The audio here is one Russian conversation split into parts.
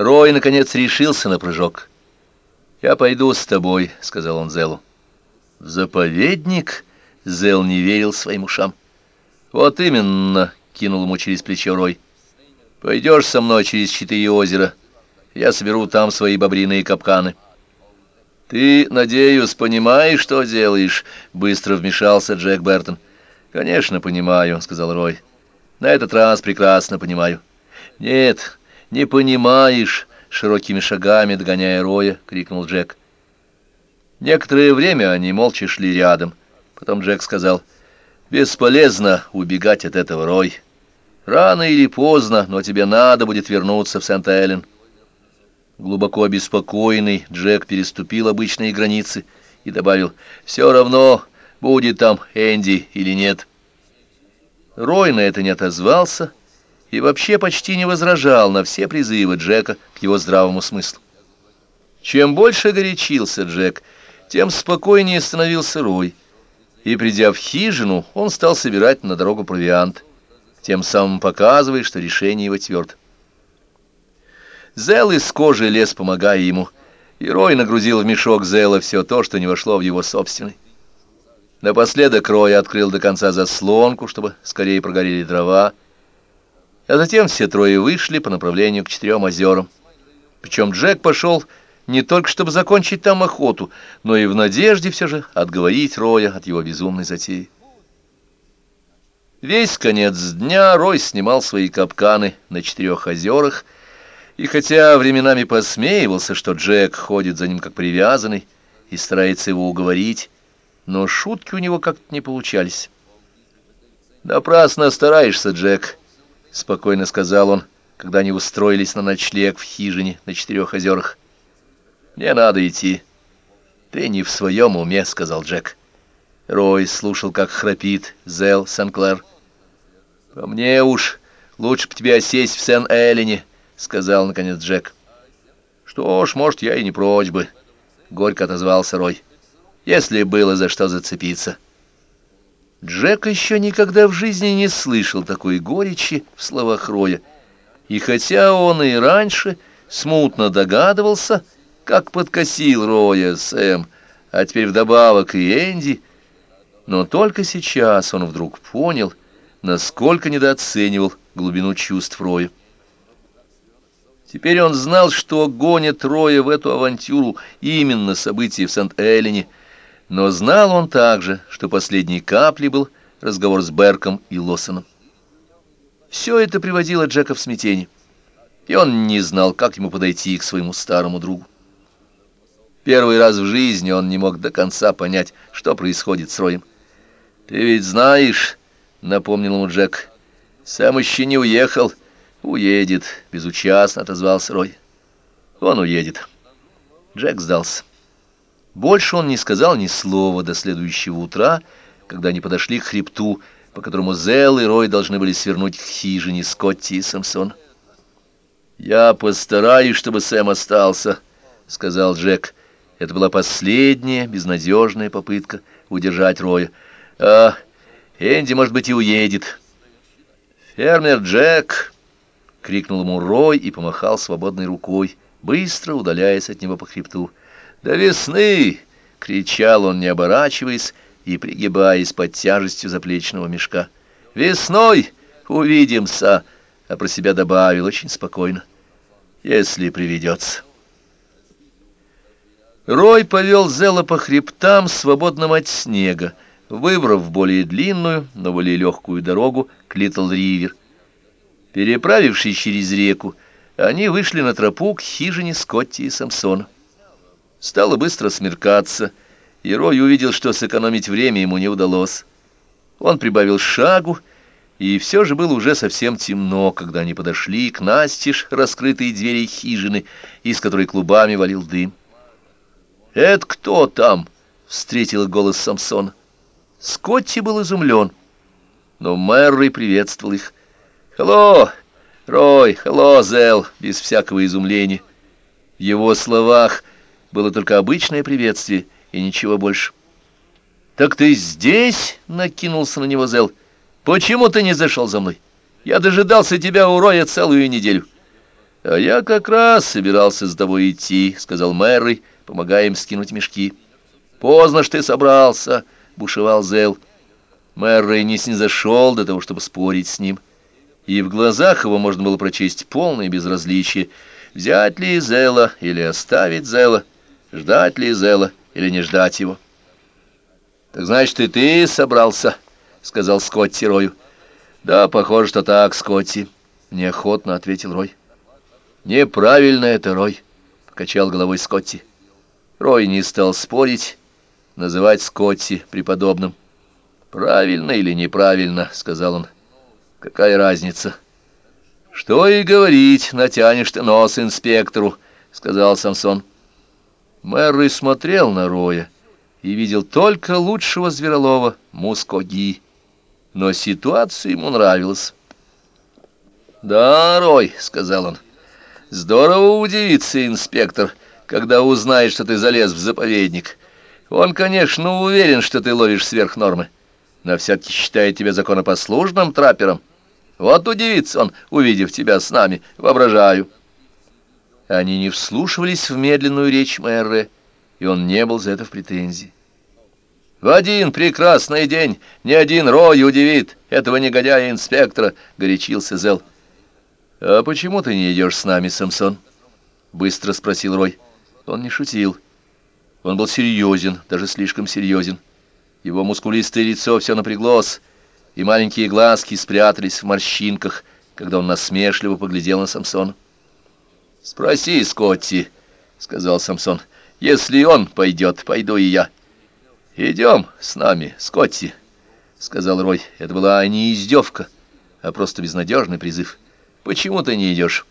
Рой, наконец, решился на прыжок. «Я пойду с тобой», — сказал он Зелу. «В заповедник?» — Зел не верил своим ушам. «Вот именно», — кинул ему через плечо Рой. «Пойдешь со мной через четыре озера. Я соберу там свои бобриные капканы». «Ты, надеюсь, понимаешь, что делаешь?» — быстро вмешался Джек Бертон. «Конечно, понимаю», — сказал Рой. «На этот раз прекрасно понимаю». «Нет, не понимаешь», — широкими шагами, догоняя Роя, — крикнул Джек. Некоторое время они молча шли рядом. Потом Джек сказал, «Бесполезно убегать от этого, Рой. Рано или поздно, но тебе надо будет вернуться в Сент-Эллен». Глубоко обеспокоенный, Джек переступил обычные границы и добавил, «Все равно, будет там Энди или нет». Рой на это не отозвался и вообще почти не возражал на все призывы Джека к его здравому смыслу. Чем больше горячился Джек, тем спокойнее становился Рой, и, придя в хижину, он стал собирать на дорогу провиант, тем самым показывая, что решение его твердо. Зел из кожи лез, помогая ему, и Рой нагрузил в мешок Зела все то, что не вошло в его собственный. Напоследок Рой открыл до конца заслонку, чтобы скорее прогорели дрова, а затем все трое вышли по направлению к четырем озерам. Причем Джек пошел не только чтобы закончить там охоту, но и в надежде все же отговорить Роя от его безумной затеи. Весь конец дня Рой снимал свои капканы на четырех озерах, и хотя временами посмеивался, что Джек ходит за ним как привязанный и старается его уговорить, но шутки у него как-то не получались. «Напрасно стараешься, Джек», — спокойно сказал он, когда они устроились на ночлег в хижине на четырех озерах. «Мне надо идти». «Ты не в своем уме», — сказал Джек. Рой слушал, как храпит Зел Сен-Клэр. «По мне уж лучше бы тебе осесть в Сен-Эллене», — сказал, наконец, Джек. «Что ж, может, я и не прочь бы», — горько отозвался Рой, — «если было за что зацепиться». Джек еще никогда в жизни не слышал такой горечи в словах Роя, и хотя он и раньше смутно догадывался, как подкосил Роя Сэм, а теперь вдобавок и Энди, но только сейчас он вдруг понял, насколько недооценивал глубину чувств Роя. Теперь он знал, что гонит Роя в эту авантюру именно события в Сент-Эллене, но знал он также, что последней каплей был разговор с Берком и Лоссоном. Все это приводило Джека в смятение, и он не знал, как ему подойти к своему старому другу. Первый раз в жизни он не мог до конца понять, что происходит с Роем. «Ты ведь знаешь», — напомнил ему Джек, — «сам еще не уехал». «Уедет», — безучастно отозвался Рой. «Он уедет». Джек сдался. Больше он не сказал ни слова до следующего утра, когда они подошли к хребту, по которому Зел и Рой должны были свернуть к хижине Скотти и Самсон. «Я постараюсь, чтобы Сэм остался», — сказал Джек. Это была последняя безнадежная попытка удержать Роя. «А Энди, может быть, и уедет». «Фермер Джек», — крикнул ему Рой и помахал свободной рукой, быстро удаляясь от него по хребту. «До весны!» — кричал он, не оборачиваясь и пригибаясь под тяжестью заплечного мешка. «Весной увидимся!» — а про себя добавил очень спокойно. «Если приведется». Рой повел Зела по хребтам, свободным от снега, выбрав более длинную, но более легкую дорогу к Литл-Ривер. Переправившись через реку, они вышли на тропу к хижине Скотти и Самсона. Стало быстро смеркаться, и Рой увидел, что сэкономить время ему не удалось. Он прибавил шагу, и все же было уже совсем темно, когда они подошли к настежь раскрытой двери хижины, из которой клубами валил дым. «Это кто там?» — встретил голос Самсона. Скотти был изумлен, но Мэрри приветствовал их. «Хелло, Рой, хелло, Зел!» без всякого изумления. В его словах было только обычное приветствие и ничего больше. «Так ты здесь?» — накинулся на него Зел. «Почему ты не зашел за мной? Я дожидался тебя у Роя целую неделю». «А я как раз собирался с тобой идти», — сказал Мэрри, помогая им скинуть мешки. «Поздно ж ты собрался», — бушевал Зел. Мэрри не снизошел до того, чтобы спорить с ним. И в глазах его можно было прочесть полное безразличие. Взять ли Зела или оставить Зела, ждать ли Зела или не ждать его. «Так значит, и ты собрался», — сказал Скотти Рою. «Да, похоже, что так, Скотти», — неохотно ответил Рой. «Неправильно это, Рой», — покачал головой Скотти. Рой не стал спорить, называть Скотти преподобным. «Правильно или неправильно», — сказал он. «Какая разница?» «Что и говорить, натянешь ты нос инспектору», — сказал Самсон. Мэрри смотрел на Роя и видел только лучшего зверолова Мускоги, но ситуация ему нравилась. «Да, Рой», — сказал он, — «здорово удивится инспектор, когда узнает, что ты залез в заповедник. Он, конечно, уверен, что ты ловишь сверх нормы, но все-таки считает тебя законопослушным траппером. Вот удивится он, увидев тебя с нами, воображаю». Они не вслушивались в медленную речь мэра, и он не был за это в претензии. В один прекрасный день ни один рой удивит этого негодяя-инспектора, — горячился Зел. — А почему ты не идешь с нами, Самсон? — быстро спросил Рой. Он не шутил. Он был серьезен, даже слишком серьезен. Его мускулистое лицо все напряглось, и маленькие глазки спрятались в морщинках, когда он насмешливо поглядел на Самсона. — Спроси, Скотти, — сказал Самсон. — Если он пойдет, пойду и я. — «Идем с нами, Скотти», — сказал Рой. Это была не издевка, а просто безнадежный призыв. «Почему ты не идешь?»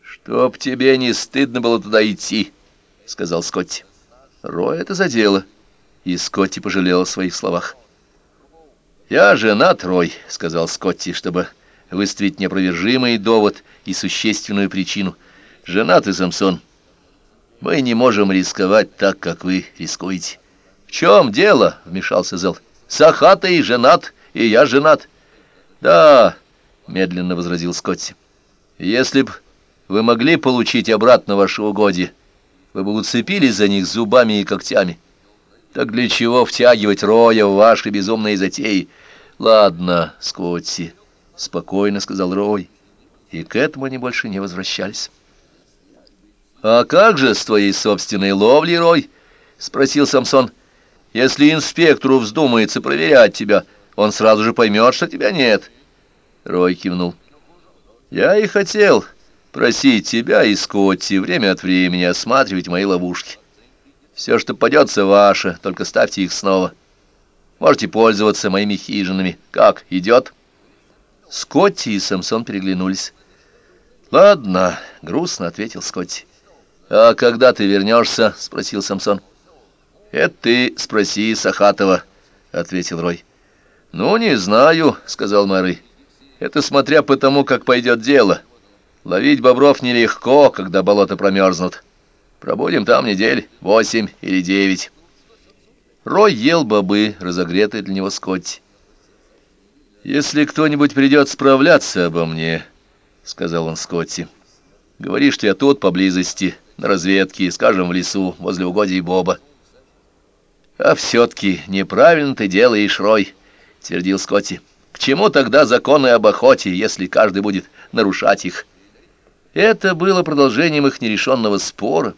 «Чтоб тебе не стыдно было туда идти», — сказал Скотти. Рой это задело, и Скотти пожалел о своих словах. «Я женат, Рой», — сказал Скотти, чтобы выставить неопровержимый довод и существенную причину. «Женат и Самсон. Мы не можем рисковать так, как вы рискуете» чем дело?» — вмешался Зел. «Сахатый женат, и я женат». «Да», — медленно возразил Скотти. «Если б вы могли получить обратно ваши угодья, вы бы уцепились за них зубами и когтями. Так для чего втягивать Роя в ваши безумные затеи?» «Ладно, Скотти», — спокойно сказал Рой, и к этому они больше не возвращались. «А как же с твоей собственной ловлей, Рой?» — спросил Самсон. Если инспектору вздумается проверять тебя, он сразу же поймет, что тебя нет. Рой кивнул. Я и хотел просить тебя и Скотти время от времени осматривать мои ловушки. Все, что падется, ваше, только ставьте их снова. Можете пользоваться моими хижинами. Как, идет?» Скотти и Самсон переглянулись. «Ладно», — грустно ответил Скотти. «А когда ты вернешься?» — спросил Самсон. «Это ты спроси Сахатова», — ответил Рой. «Ну, не знаю», — сказал Мары. «Это смотря по тому, как пойдет дело. Ловить бобров нелегко, когда болота промерзнут. Пробудем там недель восемь или девять». Рой ел бобы, разогретые для него Скотти. «Если кто-нибудь придет справляться обо мне», — сказал он Скотти, — «говори, что я тут, поблизости, на разведке, скажем, в лесу, возле угодий Боба». «А все-таки неправильно ты делаешь, Рой», — твердил Скотти. «К чему тогда законы об охоте, если каждый будет нарушать их?» Это было продолжением их нерешенного спора,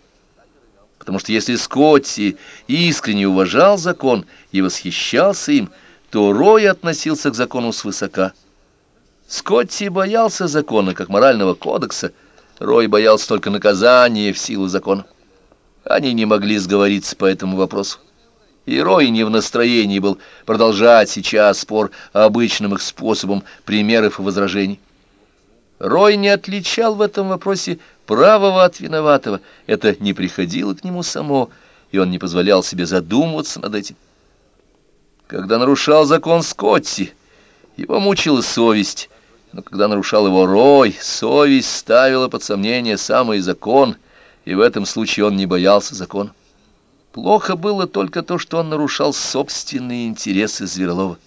потому что если Скотти искренне уважал закон и восхищался им, то Рой относился к закону свысока. Скотти боялся закона как морального кодекса, Рой боялся только наказания в силу закона. Они не могли сговориться по этому вопросу. И Рой не в настроении был продолжать сейчас спор обычным их способом примеров и возражений. Рой не отличал в этом вопросе правого от виноватого. Это не приходило к нему само, и он не позволял себе задумываться над этим. Когда нарушал закон Скотти, его мучила совесть, но когда нарушал его Рой, совесть ставила под сомнение самый закон, и в этом случае он не боялся закона. Плохо было только то, что он нарушал собственные интересы Зверолова.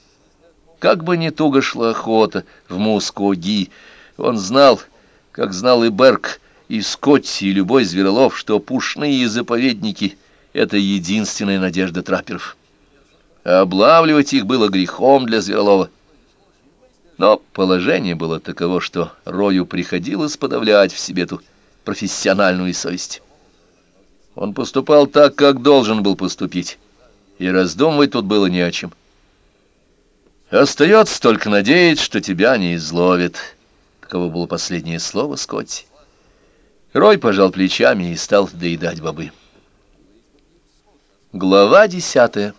Как бы ни туго шла охота в Мускоги, он знал, как знал и Берг, и Скотти, и любой зверолов, что пушные заповедники — это единственная надежда трапперов. Облавливать их было грехом для зверолова. Но положение было таково, что Рою приходилось подавлять в себе эту профессиональную совесть. Он поступал так, как должен был поступить, и раздумывать тут было не о чем. Остается только надеяться, что тебя не изловит. Таково было последнее слово Скотти. Рой пожал плечами и стал доедать бобы. Глава десятая.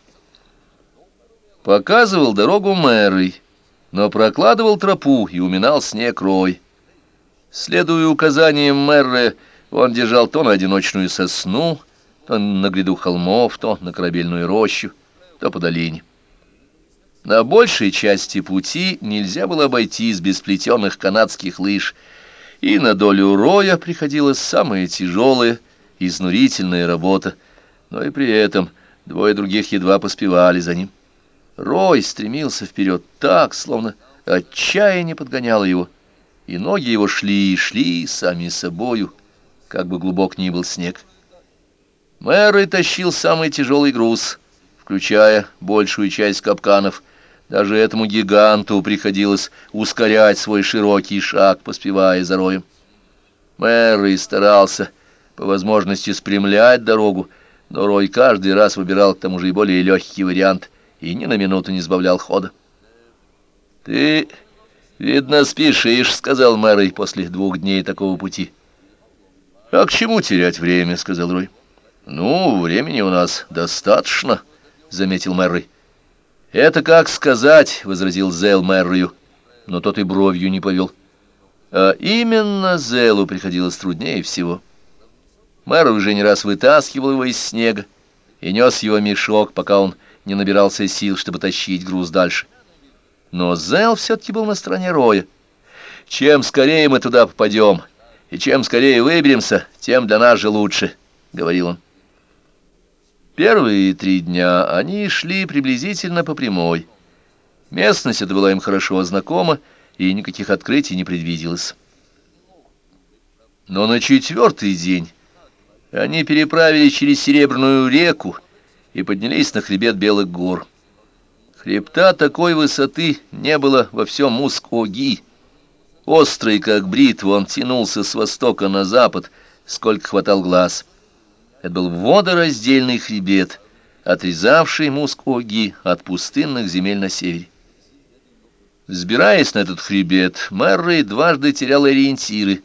Показывал дорогу мэрой, но прокладывал тропу и уминал снег Рой. Следуя указаниям мэра, он держал то на одиночную сосну, то на гряду холмов, то на корабельную рощу, то по долине. На большей части пути нельзя было обойтись без плетеных канадских лыж, и на долю Роя приходилась самая тяжелая, изнурительная работа, но и при этом двое других едва поспевали за ним. Рой стремился вперед так, словно отчаяние подгоняло его, и ноги его шли и шли сами собою, как бы глубок ни был снег. Мэр тащил самый тяжелый груз, включая большую часть капканов, даже этому гиганту приходилось ускорять свой широкий шаг, поспевая за роем. Мэр старался по возможности спрямлять дорогу, но Рой каждый раз выбирал к тому же и более легкий вариант и ни на минуту не сбавлял хода. «Ты, видно, спешишь», — сказал Мэрой после двух дней такого пути. «А к чему терять время?» — сказал Рой. «Ну, времени у нас достаточно», — заметил Мэрой. «Это как сказать», — возразил Зел Мэррию, но тот и бровью не повел. А именно Зелу приходилось труднее всего. Мэр уже не раз вытаскивал его из снега и нес его мешок, пока он не набирался сил, чтобы тащить груз дальше. Но Зел все-таки был на стороне Роя. «Чем скорее мы туда попадем, и чем скорее выберемся, тем для нас же лучше», — говорил он. Первые три дня они шли приблизительно по прямой. Местность эта была им хорошо знакома, и никаких открытий не предвиделось. Но на четвертый день они переправились через Серебряную реку и поднялись на хребет Белых гор. Хребта такой высоты не было во всем Муск-Оги. Острый, как бритва, он тянулся с востока на запад, сколько хватал глаз — это был водораздельный хребет, отрезавший Муск-Оги от пустынных земель на севере. Взбираясь на этот хребет, Мэррей дважды терял ориентиры,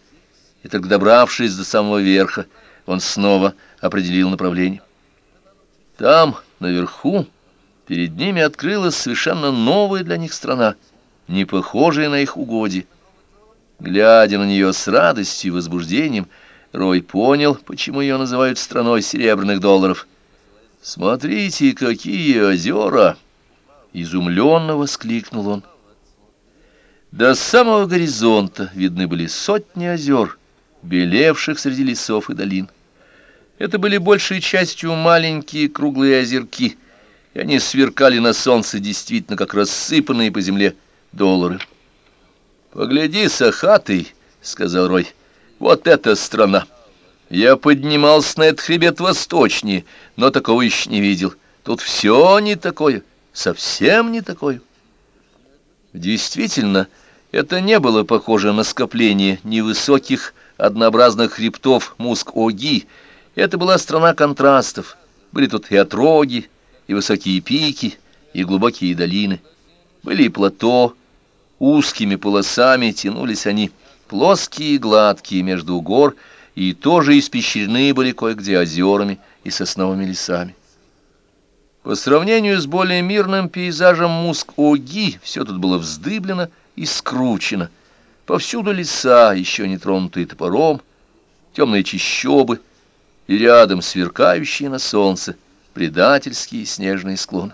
и только добравшись до самого верха, он снова определил направление. Там, наверху, перед ними открылась совершенно новая для них страна, не похожая на их угодье. Глядя на нее с радостью и возбуждением, Рой понял, почему ее называют страной серебряных долларов. «Смотрите, какие озера!» — изумленно воскликнул он. До самого горизонта видны были сотни озер, белевших среди лесов и долин. Это были большей частью маленькие круглые озерки, и они сверкали на солнце действительно как рассыпанные по земле доллары. «Погляди, Сахатый!» — сказал Рой. Вот эта страна! Я поднимался на этот хребет восточнее, но такого еще не видел. Тут все не такое, совсем не такое. Действительно, это не было похоже на скопление невысоких однообразных хребтов Муск-Оги. Это была страна контрастов. Были тут и отроги, и высокие пики, и глубокие долины. Были и плато, узкими полосами тянулись они, плоские и гладкие между гор, и тоже испещрены были кое-где озерами и сосновыми лесами. По сравнению с более мирным пейзажем Муск-Оги, все тут было вздыблено и скручено. Повсюду леса, еще не тронутые топором, темные чащобы и рядом сверкающие на солнце предательские снежные склоны.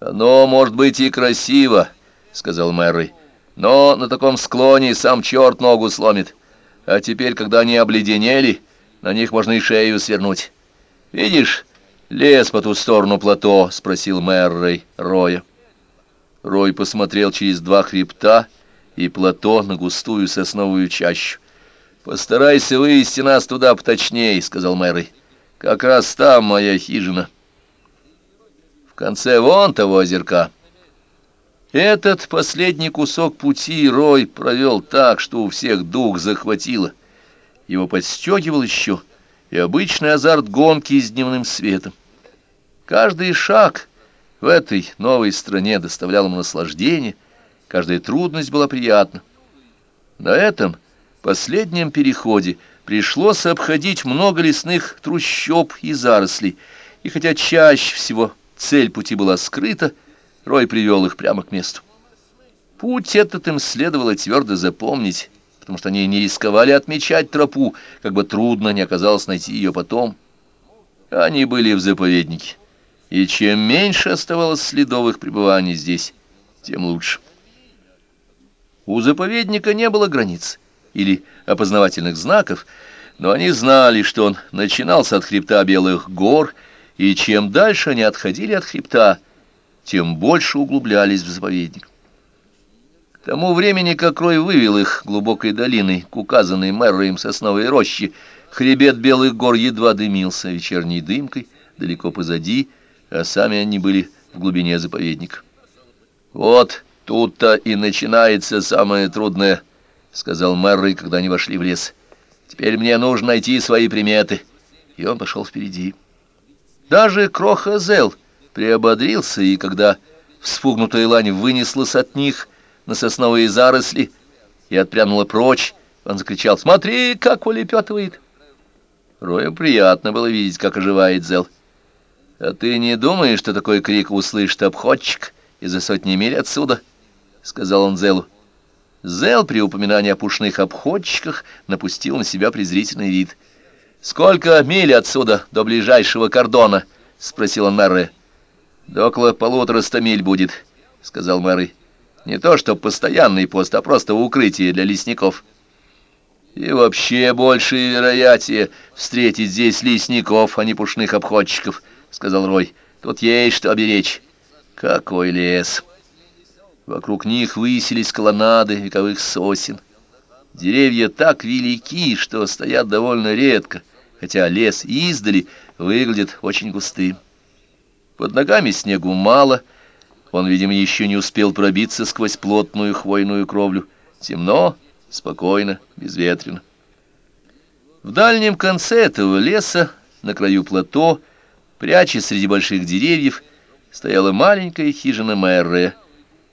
«Оно может быть и красиво», — сказал Мэррой, но на таком склоне сам черт ногу сломит. А теперь, когда они обледенели, на них можно и шею свернуть. Видишь, лес по ту сторону плато, — спросил мэр Рэй Роя. Рой посмотрел через два хребта и плато на густую сосновую чащу. «Постарайся вывести нас туда поточнее», — сказал Мэри. «Как раз там моя хижина». В конце вон того озерка. Этот последний кусок пути Рой провел так, что у всех дух захватило. Его подстегивал еще и обычный азарт гонки с дневным светом. Каждый шаг в этой новой стране доставлял ему наслаждение, каждая трудность была приятна. На этом последнем переходе пришлось обходить много лесных трущоб и зарослей, и хотя чаще всего цель пути была скрыта, Рой привел их прямо к месту. Путь этот им следовало твердо запомнить, потому что они не рисковали отмечать тропу, как бы трудно не оказалось найти ее потом. Они были в заповеднике, и чем меньше оставалось следовых пребываний здесь, тем лучше. У заповедника не было границ или опознавательных знаков, но они знали, что он начинался от хребта Белых гор, и чем дальше они отходили от хребта, тем больше углублялись в заповедник. К тому времени, как Рой вывел их глубокой долиной к указанной Мэрроем сосновой рощи, хребет Белых гор едва дымился вечерней дымкой далеко позади, а сами они были в глубине заповедника. «Вот тут-то и начинается самое трудное», — сказал Мэррой, когда они вошли в лес. «Теперь мне нужно найти свои приметы». И он пошел впереди. Даже Кроха Зел — приободрился, и когда вспугнутая лань вынеслась от них на сосновые заросли и отпрянула прочь, он закричал «Смотри, как улепетывает!» Рою приятно было видеть, как оживает Зел. «А ты не думаешь, что такой крик услышит обходчик из-за сотни миль отсюда?» — сказал он Зелу. Зел при упоминании о пушных обходчиках напустил на себя презрительный вид. «Сколько миль отсюда до ближайшего кордона?» — спросил он Мерре. «Да около полутораста миль будет», — сказал Мэри. «Не то что постоянный пост, а просто укрытие для лесников». «И вообще большее вероятие встретить здесь лесников, а не пушных обходчиков», — сказал Рой. «Тут есть что оберечь». «Какой лес!» Вокруг них высились колоннады вековых сосен. Деревья так велики, что стоят довольно редко, хотя лес издали выглядит очень густым. Под ногами снегу мало, он, видимо, еще не успел пробиться сквозь плотную хвойную кровлю. Темно, спокойно, безветренно. В дальнем конце этого леса, на краю плато, прячась среди больших деревьев, стояла маленькая хижина Мэрре.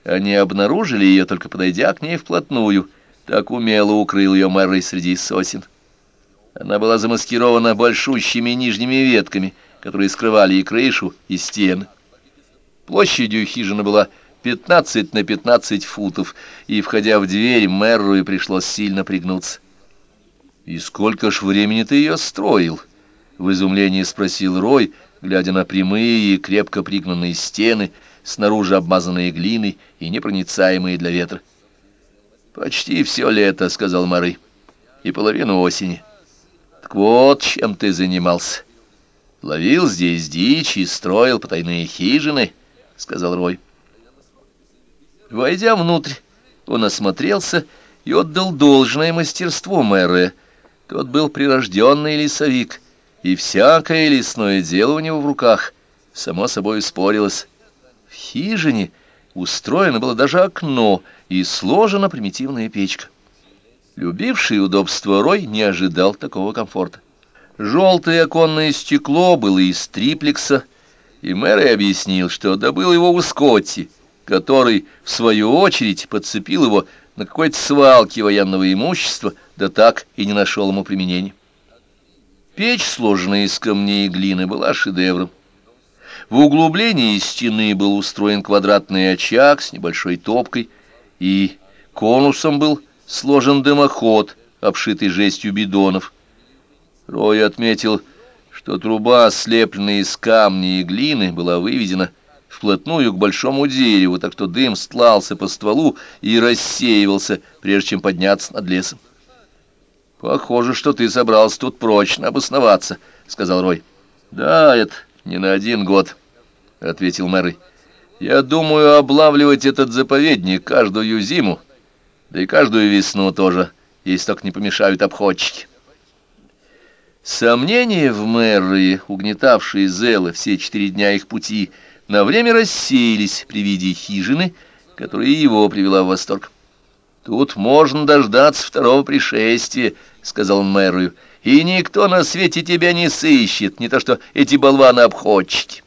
Они обнаружили ее, только подойдя к ней вплотную. Так умело укрыл ее Мэррой среди сосен. Она была замаскирована большущими нижними ветками — которые скрывали и крышу, и стены. Площадью хижина была 15 на 15 футов, и, входя в дверь, мэру и пришлось сильно пригнуться. «И сколько ж времени ты ее строил?» — в изумлении спросил Рой, глядя на прямые и крепко пригнанные стены, снаружи обмазанные глиной и непроницаемые для ветра. «Почти все лето», — сказал Мары, — «и половину осени». «Так вот, чем ты занимался». Ловил здесь дичь и строил потайные хижины, — сказал Рой. Войдя внутрь, он осмотрелся и отдал должное мастерству мэра. Тот был прирожденный лесовик, и всякое лесное дело у него в руках, само собой спорилось. Хижине устроено было даже окно и сложена примитивная печка. Любивший удобство Рой не ожидал такого комфорта. Желтое оконное стекло было из триплекса, и мэр объяснил, что добыл его у Скотти, который, в свою очередь, подцепил его на какой-то свалке военного имущества, да так и не нашел ему применения. Печь, сложенная из камней и глины, была шедевром. В углублении стены был устроен квадратный очаг с небольшой топкой, и конусом был сложен дымоход, обшитый жестью бидонов. Рой отметил, что труба, слепленная из камня и глины, была выведена вплотную к большому дереву, так что дым стлался по стволу и рассеивался, прежде чем подняться над лесом. «Похоже, что ты собрался тут прочно обосноваться», — сказал Рой. «Да, это не на один год», — ответил Мэри. «Я думаю облавливать этот заповедник каждую зиму, Да и каждую весну тоже, если только не помешают обходчики. Сомнения в мэры, угнетавшие Зела все четыре дня их пути, на время рассеялись при виде хижины, которая его привела в восторг. «Тут можно дождаться второго пришествия», — сказал он мэрую, — «и никто на свете тебя не сыщет, не то что эти болваны-обходчики».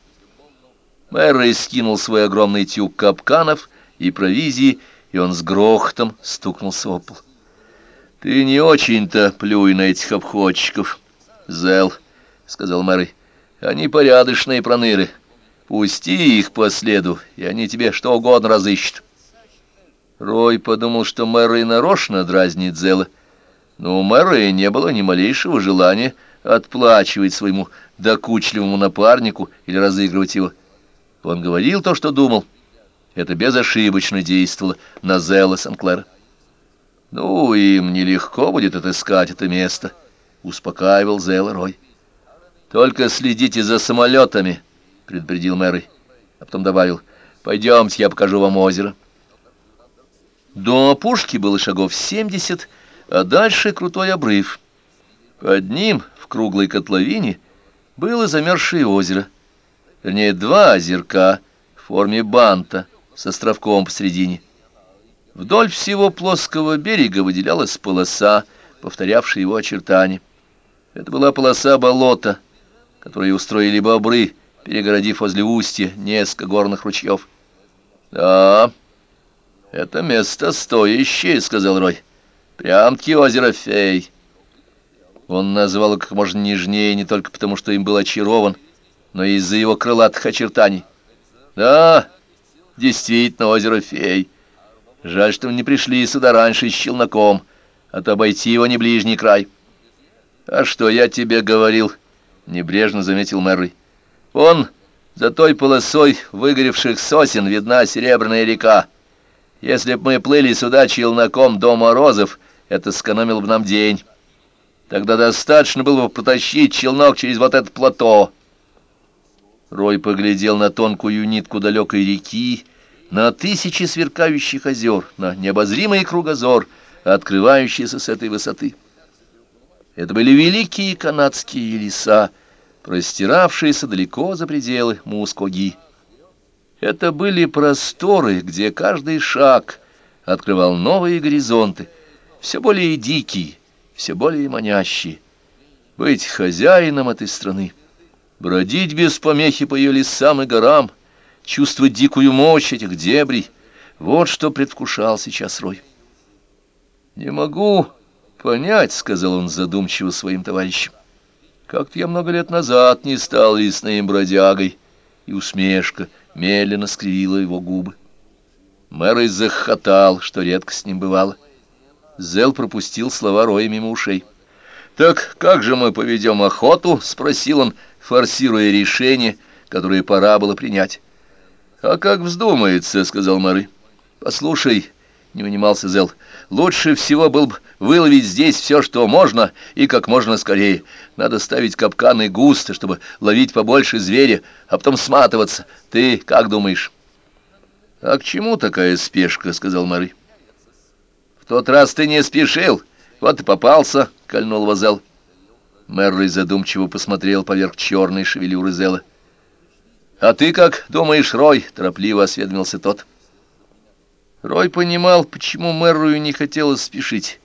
Мэр скинул свой огромный тюк капканов и провизии, и он с грохотом стукнулся об пол. «Ты не очень-то плюй на этих обходчиков», Зел, — сказал Мэри, — они порядочные проныры. Пусти их по следу, и они тебе что угодно разыщут. Рой подумал, что Мэри нарочно дразнит Зела, но у Мэри не было ни малейшего желания отплачивать своему докучливому напарнику или разыгрывать его. Он говорил то, что думал. Это безошибочно действовало на Зела Сенклера. Ну, им нелегко будет отыскать это место —— успокаивал Зел Рой. «Только следите за самолетами», — предупредил Мэри, а потом добавил, «пойдемте, я покажу вам озеро». До опушки было шагов семьдесят, а дальше крутой обрыв. Под ним, в круглой котловине, было замерзшее озеро. Вернее, два озерка в форме банта с островком посередине. Вдоль всего плоского берега выделялась полоса, повторявшая его очертания. Это была полоса болота, которые устроили бобры, перегородив возле устья несколько горных ручьев. «Да, это место стоящее», — сказал Рой. «Прям-таки озеро фей». Он назвал его как можно нежнее не только потому, что им был очарован, но и из-за его крылатых очертаний. «Да, действительно, озеро фей. Жаль, что мы не пришли сюда раньше с челноком, а то обойти его не ближний край». «А что я тебе говорил?» — небрежно заметил Мэри. «Он за той полосой выгоревших сосен видна Серебряная река. Если б мы плыли сюда челноком до морозов, это сэкономило бы нам день. Тогда достаточно было бы протащить челнок через вот это плато». Рой поглядел на тонкую нитку далекой реки, на тысячи сверкающих озер, на необозримый кругозор, открывающийся с этой высоты. Это были великие канадские леса, простиравшиеся далеко за пределы Мускоги. Это были просторы, где каждый шаг открывал новые горизонты, все более дикие, все более манящие. Быть хозяином этой страны, бродить без помехи по ее лесам и горам, чувствовать дикую мощь этих дебрей — вот что предвкушал сейчас Рой. «Не могу «Понять», — сказал он задумчиво своим товарищам, — «как-то я много лет назад не стал лесным бродягой». И усмешка медленно скривила его губы. Мэр захохотал, что редко с ним бывало. Зел пропустил слова Роя мимо ушей. «Так как же мы поведем охоту?» — спросил он, форсируя решение, которое пора было принять. «А как вздумается», — сказал Мары. «Послушай», — не унимался Зел, — «лучше всего был бы выловить здесь все, что можно, и как можно скорее. Надо ставить капканы густо, чтобы ловить побольше зверя, а потом сматываться. Ты как думаешь?» «А к чему такая спешка?» — сказал Мары. «В тот раз ты не спешил, вот и попался», — кольнул Вазел. Мэрри задумчиво посмотрел поверх черной шевелюры Зела. «А ты как думаешь, Рой?» — торопливо осведомился тот. Рой понимал, почему Мэррою не хотелось спешить.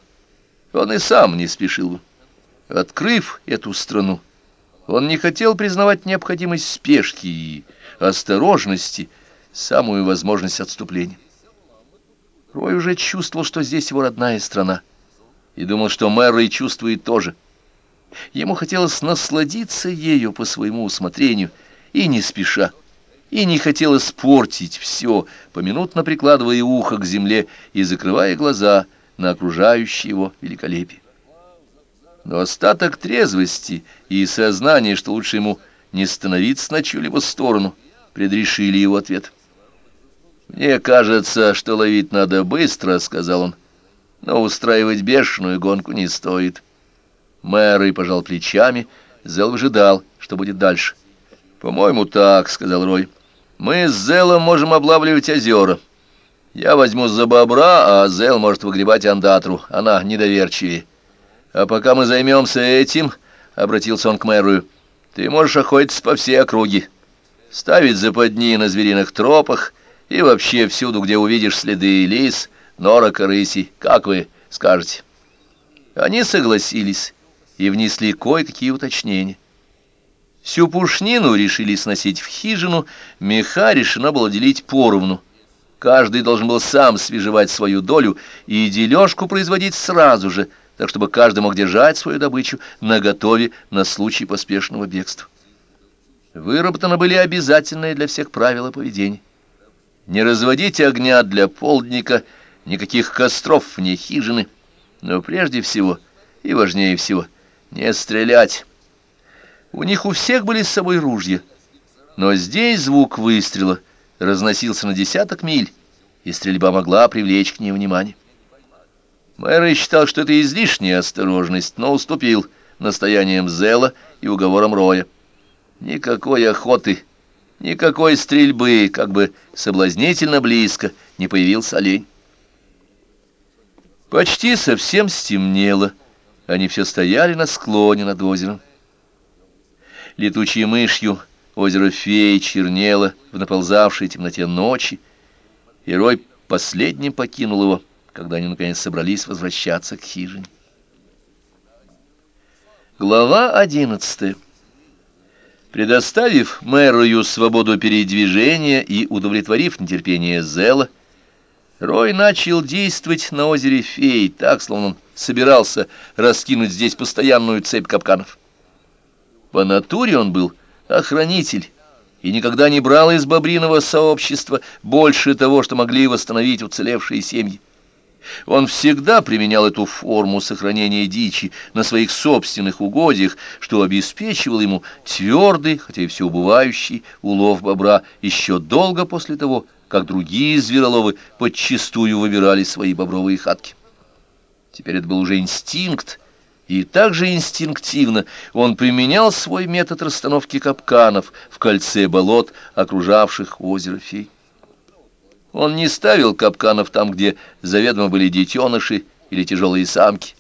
Он и сам не спешил. Открыв эту страну, он не хотел признавать необходимость спешки и осторожности, самую возможность отступления. Рой уже чувствовал, что здесь его родная страна, и думал, что Мэррой чувствует тоже. Ему хотелось насладиться ею по своему усмотрению и не спеша и не хотел испортить все, поминутно прикладывая ухо к земле и закрывая глаза на окружающее его великолепие. Но остаток трезвости и сознание, что лучше ему не становиться на чью-либо сторону, предрешили его ответ. «Мне кажется, что ловить надо быстро», — сказал он, — «но устраивать бешеную гонку не стоит». Мэр пожал плечами, Зел выжидал, что будет дальше. «По-моему, так», — сказал Рой. Мы с Зелом можем облавливать озера. Я возьму за бобра, а Зел может выгребать андатру. Она недоверчивее. А пока мы займемся этим, — обратился он к мэру, — ты можешь охотиться по всей округе, ставить западни на звериных тропах и вообще всюду, где увидишь следы лис, норок и рыси. Как вы скажете? Они согласились и внесли кое-какие уточнения. Всю пушнину решили сносить в хижину, меха решено было делить поровну. Каждый должен был сам свежевать свою долю и дележку производить сразу же, так чтобы каждый мог держать свою добычу наготове на случай поспешного бегства. Выработаны были обязательные для всех правила поведения. Не разводить огня для полдника, никаких костров вне хижины, но прежде всего и важнее всего не стрелять. У них у всех были с собой ружья, но здесь звук выстрела разносился на десяток миль, и стрельба могла привлечь к ней внимание. Мэр считал, что это излишняя осторожность, но уступил настоянием Зела и уговорам Роя. Никакой охоты, никакой стрельбы, как бы соблазнительно близко, не появился олень. Почти совсем стемнело, они все стояли на склоне над озером. Летучей мышью озеро Фей чернело в наползавшей темноте ночи, и Рой последним покинул его, когда они наконец собрались возвращаться к хижине. Глава одиннадцатая Предоставив мэрою свободу передвижения и удовлетворив нетерпение Зела, Рой начал действовать на озере Фей так, словно он собирался раскинуть здесь постоянную цепь капканов. По натуре он был охранитель и никогда не брал из бобриного сообщества больше того, что могли восстановить уцелевшие семьи. Он всегда применял эту форму сохранения дичи на своих собственных угодьях, что обеспечивало ему твердый, хотя и все убывающий, улов бобра еще долго после того, как другие звероловы подчистую выбирали свои бобровые хатки. Теперь это был уже инстинкт, и также инстинктивно он применял свой метод расстановки капканов в кольце болот, окружавших озеро Фей. Он не ставил капканов там, где заведомо были детеныши или тяжелые самки.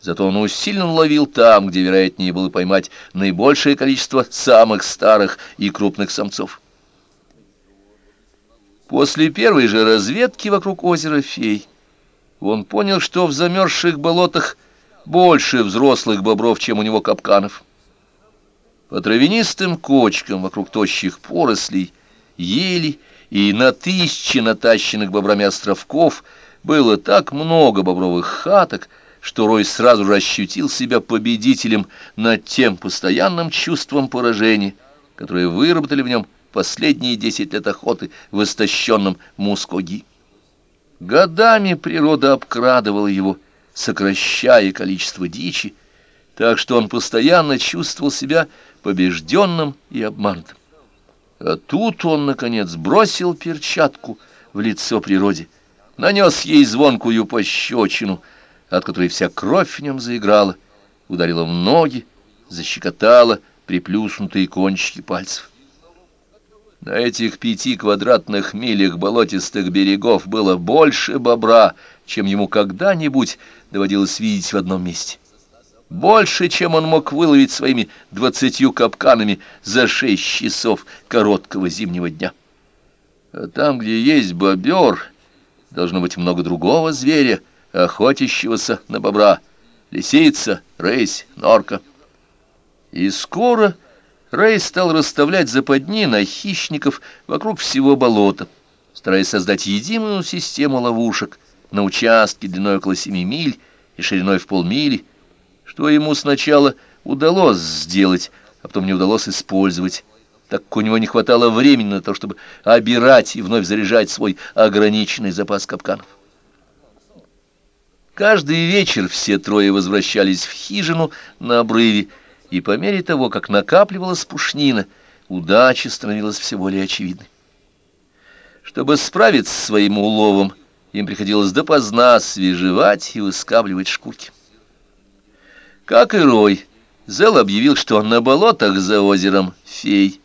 Зато он усиленно ловил там, где, вероятнее было поймать наибольшее количество самых старых и крупных самцов. После первой же разведки вокруг озера Фей он понял, что в замерзших болотах больше взрослых бобров, чем у него капканов. По травянистым кочкам вокруг тощих порослей, ели и на тысячи натащенных бобрами островков было так много бобровых хаток, что Рой сразу же ощутил себя победителем над тем постоянным чувством поражения, которое выработали в нем последние десять лет охоты в истощенном Мускоги. Годами природа обкрадывала его, сокращая количество дичи, так что он постоянно чувствовал себя побежденным и обманутым. А тут он, наконец, бросил перчатку в лицо природе, нанес ей звонкую пощечину, от которой вся кровь в нем заиграла, ударила в ноги, защекотала приплюснутые кончики пальцев. На этих пяти квадратных милях болотистых берегов было больше бобра, чем ему когда-нибудь доводилось видеть в одном месте. Больше, чем он мог выловить своими двадцатью капканами за шесть часов короткого зимнего дня. А там, где есть бобер, должно быть много другого зверя, охотящегося на бобра. Лисица, рысь, норка. И скоро Рэй стал расставлять западни на хищников вокруг всего болота, стараясь создать единую систему ловушек на участке длиной около семи миль и шириной в полмили, что ему сначала удалось сделать, а потом не удалось использовать, так как у него не хватало времени на то, чтобы обирать и вновь заряжать свой ограниченный запас капканов. Каждый вечер все трое возвращались в хижину на обрыве, и по мере того, как накапливалась пушнина, удача становилась все более очевидной. Чтобы справиться с своим уловом, им приходилось допоздна свежевать и выскабливать шкурки. Как и Рой, Зел объявил, что на болотах за озером фей.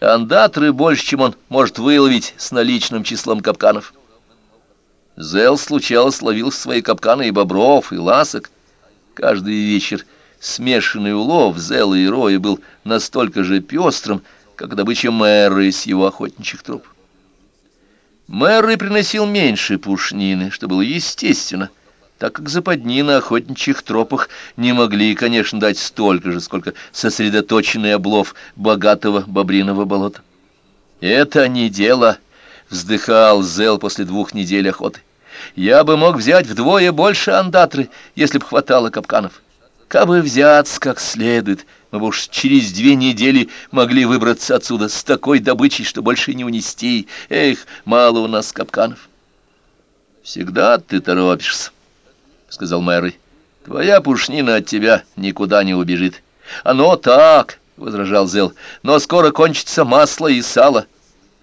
Андатры больше, чем он может выловить с наличным числом капканов. Зел случалось ловил в свои капканы и бобров, и ласок. Каждый вечер смешанный улов Зела и Роя был настолько же пестрым, как добыча Мэры из его охотничьих троп. Мэры приносил меньше пушнины, что было естественно, так как западни на охотничьих тропах не могли, конечно, дать столько же, сколько сосредоточенный облов богатого бобриного болота. «Это не дело», — вздыхал Зел после двух недель охоты. «Я бы мог взять вдвое больше андатры, если бы хватало капканов. Кабы взяться как следует, мы бы уж через две недели могли выбраться отсюда с такой добычей, что больше не унести. Эх, мало у нас капканов». «Всегда ты торопишься», — сказал Мэри. «Твоя пушнина от тебя никуда не убежит». «Оно так», — возражал Зел, — «но скоро кончится масло и сало».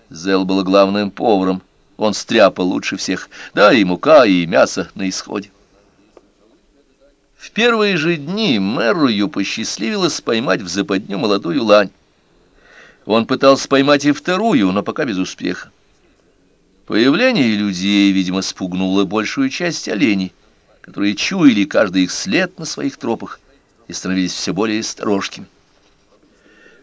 Зел был главным поваром, он стряпал лучше всех, да и мука, и мясо на исходе. В первые же дни Мэрую посчастливилось поймать в западню молодую лань. Он пытался поймать и вторую, но пока без успеха. Появление людей, видимо, спугнуло большую часть оленей, которые чуяли каждый их след на своих тропах и становились все более осторожными.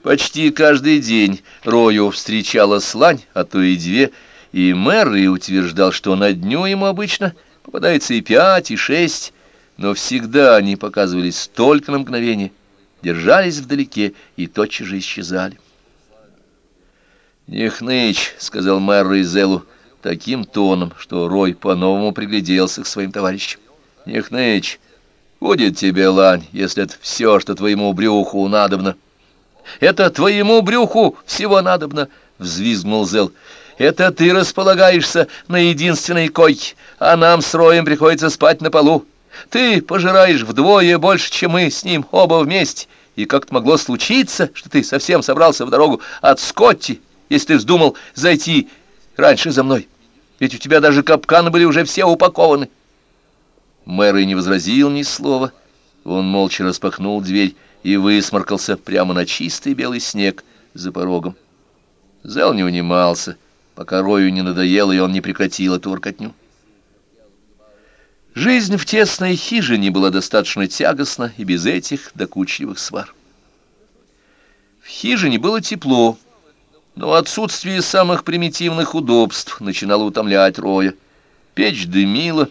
Почти каждый день Рою встречала слань, а то и две, и мэр и утверждал, что на дню ему обычно попадается и пять, и шесть, но всегда они показывались только на мгновение, держались вдалеке и тотчас же исчезали. «Не хнычь», — сказал мэр Рейзелу таким тоном, что Рой по-новому пригляделся к своим товарищам. «Не хнычь, будет тебе лань, если это все, что твоему брюху надобно». Это твоему брюху всего надобно, — взвизгнул Зел. Это ты располагаешься на единственной койке, а нам с Роем приходится спать на полу. Ты пожираешь вдвое больше, чем мы с ним оба вместе. И как-то могло случиться, что ты совсем собрался в дорогу от Скотти, если ты вздумал зайти раньше за мной. Ведь у тебя даже капканы были уже все упакованы. Мэр и не возразил ни слова. Он молча распахнул дверь и высморкался прямо на чистый белый снег за порогом. Зал не унимался, пока Рою не надоело, и он не прекратил эту воркотню. Жизнь в тесной хижине была достаточно тягостна и без этих докучливых свар. В хижине было тепло, но отсутствие самых примитивных удобств начинало утомлять Роя. Печь дымила,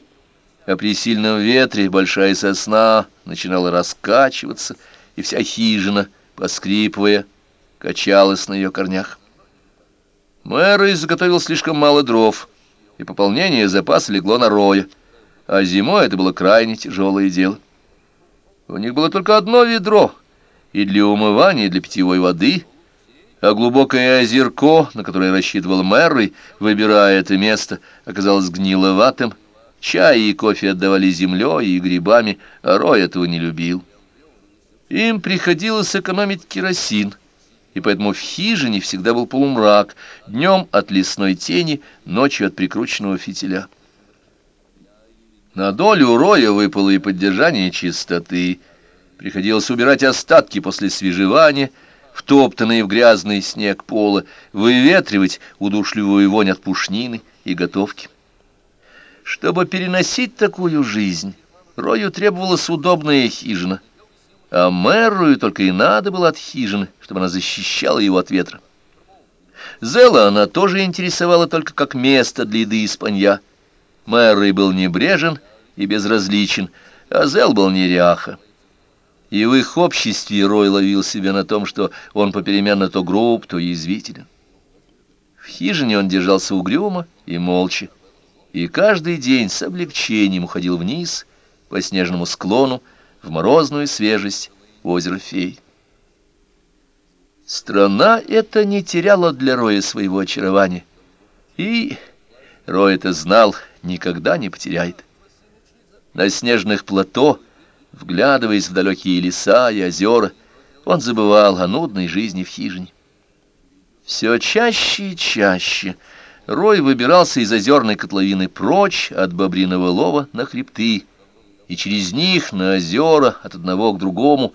а при сильном ветре большая сосна начинала раскачиваться — и вся хижина, поскрипывая, качалась на ее корнях. Мэр изготовил слишком мало дров, и пополнение запаса легло на роя, а зимой это было крайне тяжелое дело. У них было только одно ведро, и для умывания, и для питьевой воды, а глубокое озерко, на которое рассчитывал Мэрри, выбирая это место, оказалось гниловатым, чай и кофе отдавали землей и грибами, а Рой этого не любил. Им приходилось экономить керосин, и поэтому в хижине всегда был полумрак, днем от лесной тени, ночью от прикрученного фитиля. На долю роя выпало и поддержание чистоты. Приходилось убирать остатки после свежевания, втоптанные в грязный снег пола, выветривать удушливую вонь от пушнины и готовки. Чтобы переносить такую жизнь, Рою требовалась удобная хижина — а мэрую только и надо было от хижины, чтобы она защищала его от ветра. Зела она тоже интересовала только как место для еды из панья. Мэрой был небрежен и безразличен, а Зел был неряха. И в их обществе Рой ловил себя на том, что он попеременно то груб, то язвителен. В хижине он держался угрюмо и молча, и каждый день с облегчением уходил вниз по снежному склону, в морозную свежесть озера Фей. Страна эта не теряла для Роя своего очарования, и Рой это знал, никогда не потеряет. На снежных плато, вглядываясь в далекие леса и озера, он забывал о нудной жизни в хижине. Все чаще и чаще Рой выбирался из озерной котловины прочь от бобриного лова на хребты, и через них на озера от одного к другому,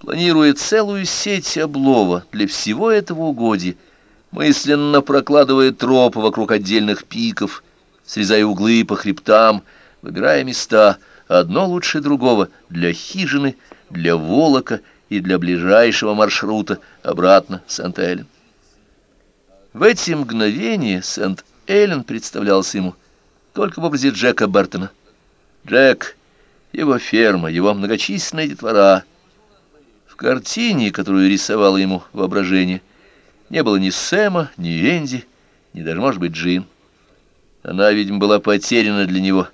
планируя целую сеть облова для всего этого угодья, мысленно прокладывая тропы вокруг отдельных пиков, срезая углы по хребтам, выбирая места, одно лучше другого, для хижины, для волока и для ближайшего маршрута обратно в Сент-Эллен. В эти мгновения Сент-Эллен представлялся ему только в образе Джека Бертона. Джек, его ферма, его многочисленные детвора. В картине, которую рисовало ему воображение, не было ни Сэма, ни Энди, ни даже, может быть, Джин. Она, видимо, была потеряна для него,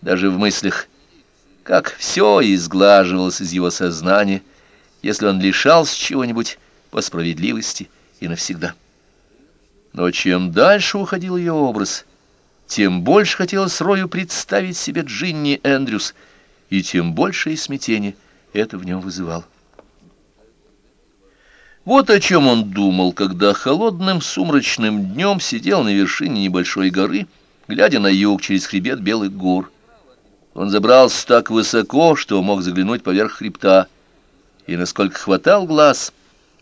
даже в мыслях, как все изглаживалось из его сознания, если он лишался чего-нибудь по справедливости и навсегда. Но чем дальше уходил ее образ, тем больше хотелось Рою представить себе Джинни Эндрюс, и тем большее смятение это в нем вызывало. Вот о чем он думал, когда холодным сумрачным днем сидел на вершине небольшой горы, глядя на юг через хребет Белых гор. Он забрался так высоко, что мог заглянуть поверх хребта, и, насколько хватал глаз,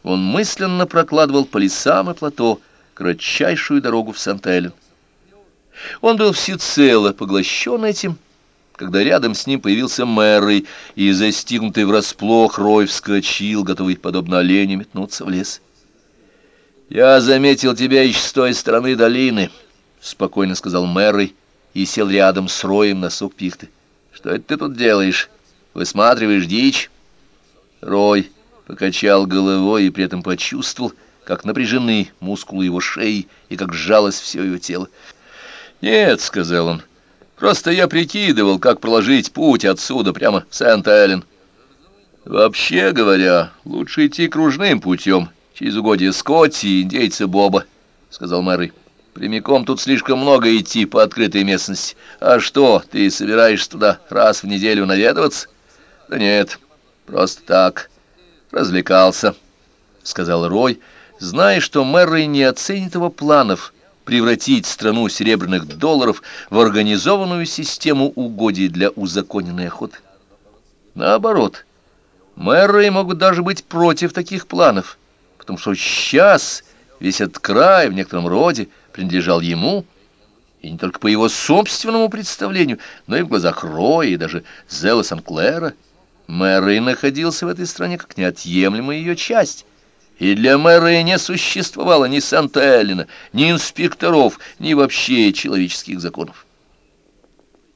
он мысленно прокладывал по лесам и плато, кратчайшую дорогу в Сантелю. Он был всецело поглощен этим, когда рядом с ним появился Мэрой, и, застигнутый врасплох, Рой вскочил, готовый, подобно оленю, метнуться в лес. «Я заметил тебя еще с той стороны долины», — спокойно сказал Мэрой и сел рядом с Роем на сук пихты. «Что это ты тут делаешь? Высматриваешь дичь?» Рой покачал головой и при этом почувствовал, как напряжены мускулы его шеи и как сжалось все его тело. «Нет», — сказал он, — «просто я прикидывал, как проложить путь отсюда прямо в Сент-Эллен». «Вообще говоря, лучше идти кружным путем, через угодья Скотти и индейца Боба», — сказал Мэри. «Прямиком тут слишком много идти по открытой местности. А что, ты собираешься туда раз в неделю наведываться?» «Да нет, просто так, развлекался», — сказал Рой, — зная, что Мэри не оценит его планов превратить страну серебряных долларов в организованную систему угодий для узаконенной охоты. Наоборот, мэры могут даже быть против таких планов, потому что сейчас весь этот край в некотором роде принадлежал ему, и не только по его собственному представлению, но и в глазах Роя и даже Зела Санклера. Мэрой находился в этой стране как неотъемлемая ее часть, и для мэра не существовало ни Санта-Эллина, ни инспекторов, ни вообще человеческих законов.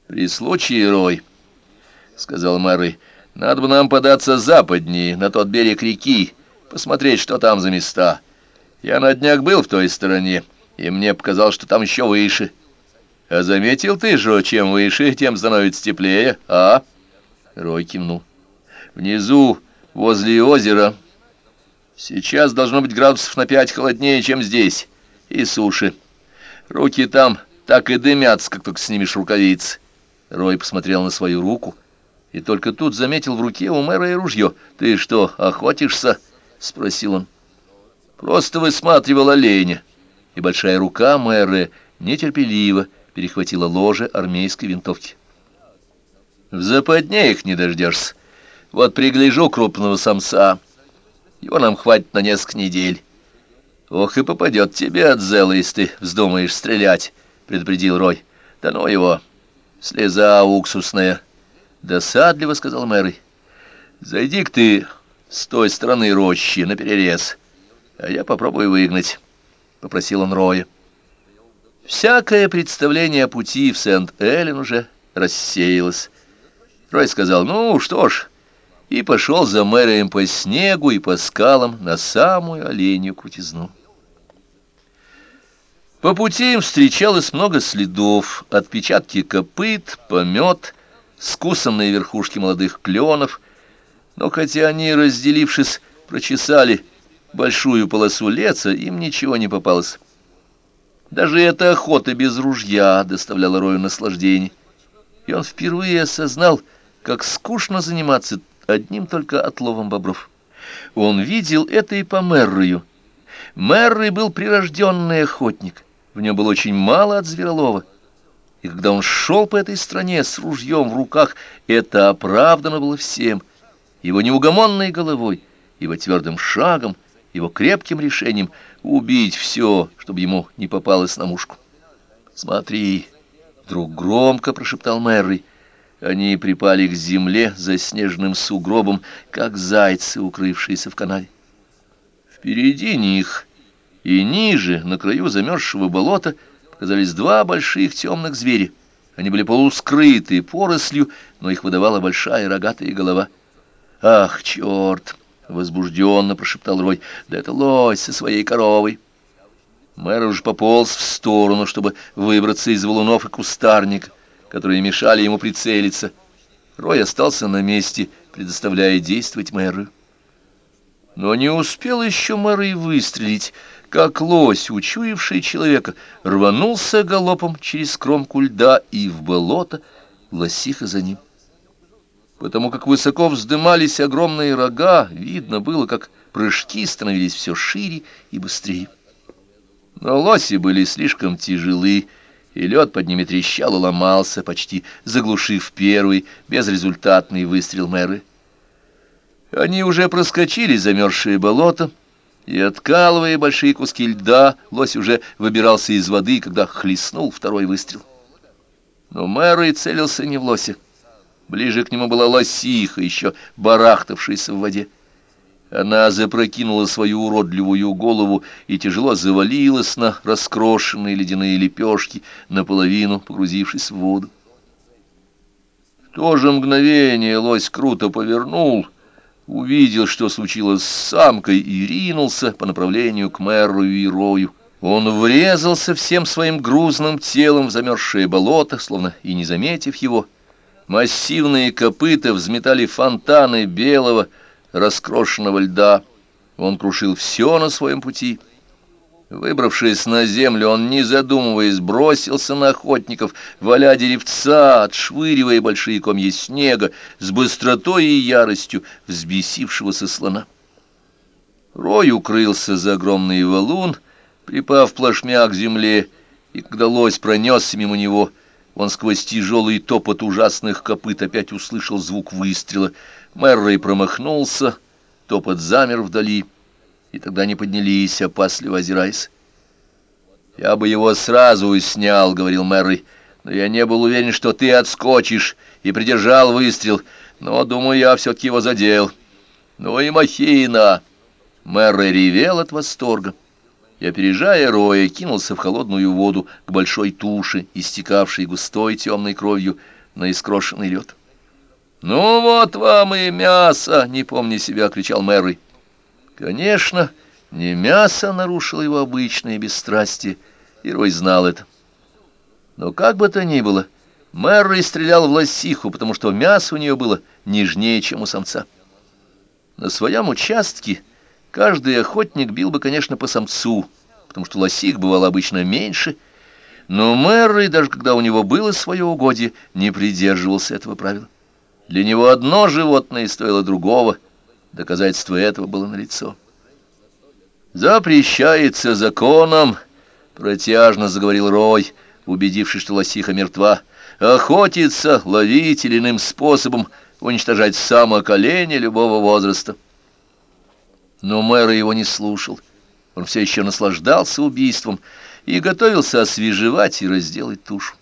«При случае, Рой, — сказал Мэрой, — надо бы нам податься западнее, на тот берег реки, посмотреть, что там за места. Я на днях был в той стороне, и мне показалось, что там еще выше. А заметил ты же, чем выше, тем становится теплее, а?» Рой кивнул. «Внизу, возле озера, — Сейчас должно быть градусов на пять холоднее, чем здесь, и суши. Руки там так и дымятся, как только снимешь рукавицы. Рой посмотрел на свою руку и только тут заметил в руке у мэра и ружье. «Ты что, охотишься?» — спросил он. «Просто высматривал оленя». И большая рука мэра нетерпеливо перехватила ложе армейской винтовки. «В западне их не дождешься. Вот пригляжу крупного самца». Его нам хватит на несколько недель. Ох, и попадет тебе от зела, если ты вздумаешь стрелять, — предупредил Рой. Да ну его, слеза уксусная. Досадливо, — сказал Мэри. Зайди-ка ты с той стороны рощи на перерез, а я попробую выгнать, — попросил он Роя. Всякое представление о пути в Сент-Эллен уже рассеялось. Рой сказал, ну что ж, и пошел за мэрием по снегу и по скалам на самую оленью крутизну. По пути им встречалось много следов, отпечатки копыт, помет, скусанные верхушки молодых кленов, но хотя они, разделившись, прочесали большую полосу леса, им ничего не попалось. Даже эта охота без ружья доставляла Рою наслаждение, и он впервые осознал, как скучно заниматься одним только отловом бобров. Он видел это и по Меррою. Меррой был прирожденный охотник, в нем было очень мало от зверолова. И когда он шел по этой стране с ружьем в руках, это оправдано было всем. Его неугомонной головой, его твердым шагом, его крепким решением убить все, чтобы ему не попалось на мушку. «Смотри, Вдруг громко прошептал Мэри. Они припали к земле за снежным сугробом, как зайцы, укрывшиеся в канаве. Впереди них и ниже, на краю замерзшего болота, показались два больших темных зверя. Они были полускрыты порослью, но их выдавала большая рогатая голова. «Ах, черт!» — возбужденно прошептал Рой. «Да это лось со своей коровой!» Мэр уж пополз в сторону, чтобы выбраться из валунов и кустарника, которые мешали ему прицелиться. Рой остался на месте, предоставляя действовать мэру. Но не успел еще мэр и выстрелить, как лось, учуявший человека, рванулся галопом через кромку льда и в болото, лосиха за ним. Потому как высоко вздымались огромные рога, видно было, как прыжки становились все шире и быстрее. Но лоси были слишком тяжелы, и лед под ними трещал и ломался, почти заглушив первый безрезультатный выстрел мэры. Они уже проскочили замерзшее болото, и, откалывая большие куски льда, лось уже выбирался из воды, когда хлестнул второй выстрел. Но Мэрой целился не в лосе. Ближе к нему была лосиха, еще барахтавшаяся в воде. Она запрокинула свою уродливую голову и тяжело завалилась на раскрошенные ледяные лепешки, наполовину погрузившись в воду. В то же мгновение лось круто повернул, увидел, что случилось с самкой, и ринулся по направлению к мэру и рою. Он врезался всем своим грузным телом в замерзшее болото, словно и не заметив его. Массивные копыта взметали фонтаны белого, раскрошенного льда. Он крушил все на своем пути. Выбравшись на землю, он, не задумываясь, бросился на охотников, валя деревца, отшвыривая большие комья снега с быстротой и яростью взбесившегося слона. Рой укрылся за огромный валун, припав плашмя к земле, и когда лось пронесся мимо него, он сквозь тяжелый топот ужасных копыт опять услышал звук выстрела — Мэррей промахнулся, топот замер вдали, и тогда они поднялись, опасливо озираясь. «Я бы его сразу снял», — говорил Мэррей, — «но я не был уверен, что ты отскочишь, и придержал выстрел, но, думаю, я все-таки его задел». «Ну и махина!» Мэррей ревел от восторга и, опережая Роя, кинулся в холодную воду к большой туше, истекавшей густой темной кровью на искрошенный лед. «Ну вот вам и мясо!» — не помня себя, — кричал Мэри. Конечно, не мясо нарушило его обычное бесстрастие, и Рой знал это. Но как бы то ни было, Мэри стрелял в лосиху, потому что мясо у нее было нежнее, чем у самца. На своем участке каждый охотник бил бы, конечно, по самцу, потому что лосих бывало обычно меньше, но Мэри, даже когда у него было свое угодье, не придерживался этого правила. Для него одно животное стоило другого. Доказательство этого было налицо. «Запрещается законом», — протяжно заговорил Рой, убедившись, что лосиха мертва, «охотиться, ловить или иным способом уничтожать самоколение любого возраста». Но мэр его не слушал. Он все еще наслаждался убийством и готовился освежевать и разделать тушу.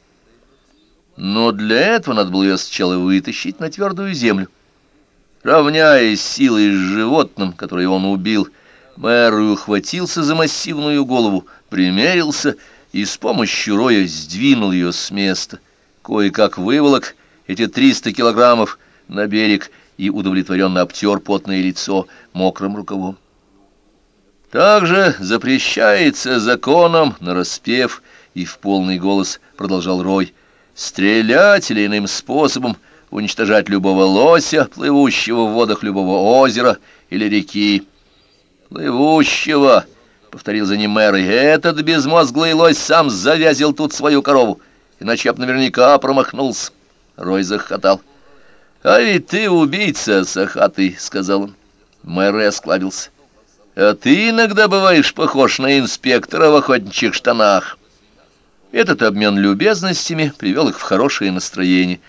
Но для этого надо было ее сначала вытащить на твердую землю. Равняясь силой с животным, которое он убил, Мэрой ухватился за массивную голову, примерился и с помощью роя сдвинул ее с места. Кое-как выволок эти триста килограммов на берег и удовлетворенно обтер потное лицо мокрым рукавом. Также запрещается законом, нараспев, и в полный голос продолжал Рой, стрелять или иным способом уничтожать любого лося, плывущего в водах любого озера или реки. «Плывущего!» — повторил за ним мэр, — «этот безмозглый лось сам завязил тут свою корову, иначе я б наверняка промахнулся». Рой захохотал. «А ведь ты убийца, сахатый», — сказал он. Мэр осклабился. «А ты иногда бываешь похож на инспектора в охотничьих штанах». Этот обмен любезностями привел их в хорошее настроение,